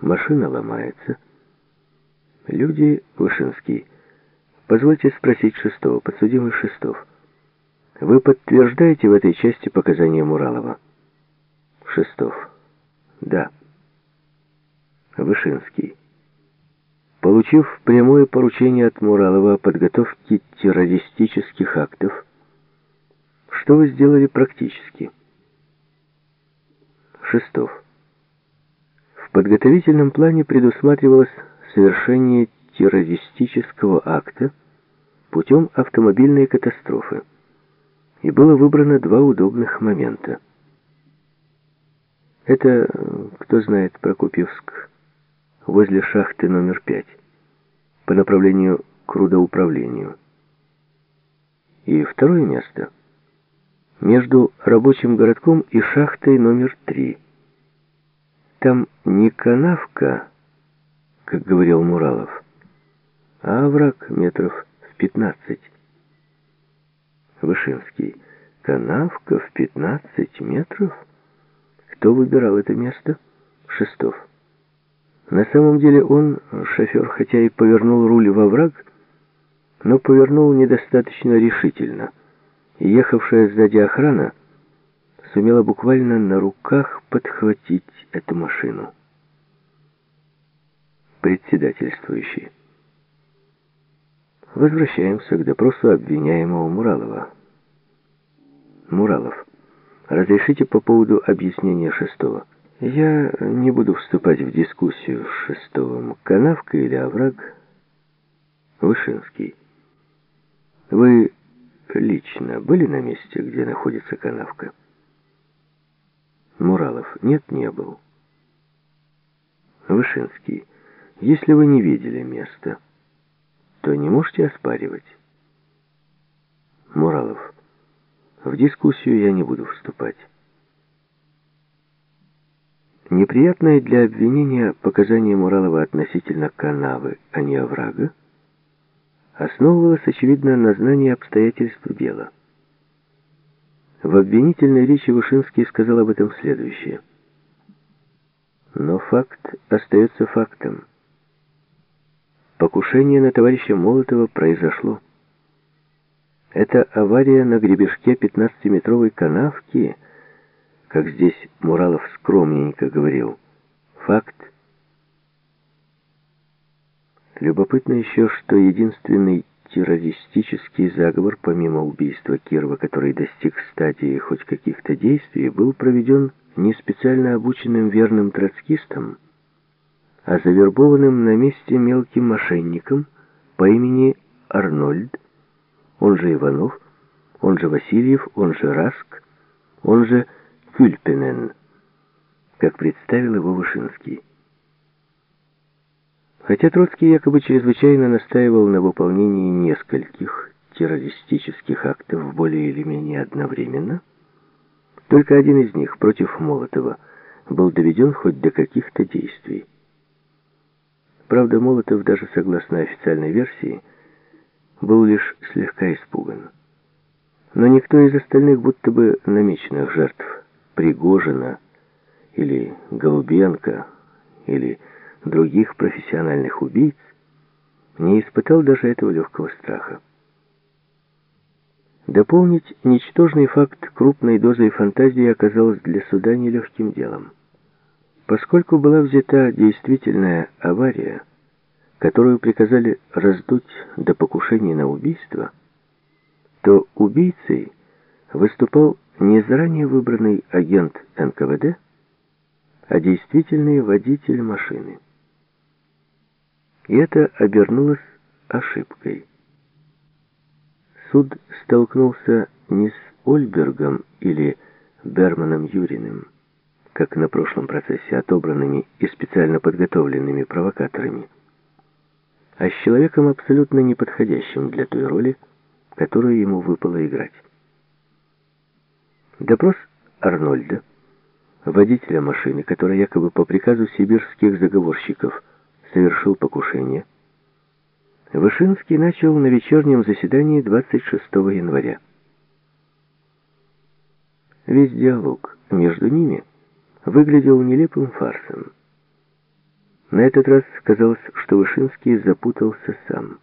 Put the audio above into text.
Машина ломается. Люди, Вышинский, позвольте спросить Шестого, подсудимый Шестов. Вы подтверждаете в этой части показания Муралова? Шестов. Да. Вышинский. Получив прямое поручение от Муралова о подготовке террористических актов, что вы сделали практически? Шестов. Подготовительном плане предусматривалось совершение террористического акта путем автомобильной катастрофы. И было выбрано два удобных момента. Это, кто знает, Прокопьевск, возле шахты номер пять, по направлению к рудоуправлению. И второе место — между рабочим городком и шахтой номер три. Там не канавка, как говорил Муралов, а овраг метров в пятнадцать. Вышинский. Канавка в пятнадцать метров? Кто выбирал это место? Шестов. На самом деле он, шофер, хотя и повернул руль во враг, но повернул недостаточно решительно ехавшая сзади охрана сумела буквально на руках подхватить эту машину. Председательствующий. Возвращаемся к допросу обвиняемого Муралова. Муралов, разрешите по поводу объяснения шестого. Я не буду вступать в дискуссию с шестовым, канавка или овраг. Вышинский. Вы лично были на месте, где находится канавка? Муралов. Нет, не был. Вышинский. Если вы не видели места, то не можете оспаривать. Муралов. В дискуссию я не буду вступать. Неприятное для обвинения показание Муралова относительно канавы, а не оврага, основывалось, очевидно, на знании обстоятельств дела. В обвинительной речи Вышинский сказал об этом следующее. Но факт остается фактом. Покушение на товарища Молотова произошло. Это авария на гребешке 15-метровой канавки, как здесь Муралов скромненько говорил. Факт Любопытно еще, что единственный террористический заговор, помимо убийства Кирова, который достиг стадии хоть каких-то действий, был проведен не специально обученным верным троцкистом, а завербованным на месте мелким мошенником по имени Арнольд, он же Иванов, он же Васильев, он же Раск, он же Кюльпенен, как представил его Вышинский. Хотя Троцкий якобы чрезвычайно настаивал на выполнении нескольких террористических актов более или менее одновременно, только один из них против Молотова был доведен хоть до каких-то действий. Правда, Молотов, даже согласно официальной версии, был лишь слегка испуган. Но никто из остальных будто бы намеченных жертв, Пригожина или Голубенко или других профессиональных убийц, не испытал даже этого легкого страха. Дополнить ничтожный факт крупной дозой фантазии оказалось для суда нелегким делом. Поскольку была взята действительная авария, которую приказали раздуть до покушения на убийство, то убийцей выступал не заранее выбранный агент НКВД, а действительный водитель машины. И это обернулось ошибкой. Суд столкнулся не с Ольбергом или Берманом Юриным, как на прошлом процессе, отобранными и специально подготовленными провокаторами, а с человеком абсолютно неподходящим для той роли, которую ему выпало играть. Допрос Арнольда, водителя машины, которая якобы по приказу сибирских заговорщиков – совершил покушение, Вышинский начал на вечернем заседании 26 января. Весь диалог между ними выглядел нелепым фарсом. На этот раз казалось, что Вышинский запутался сам.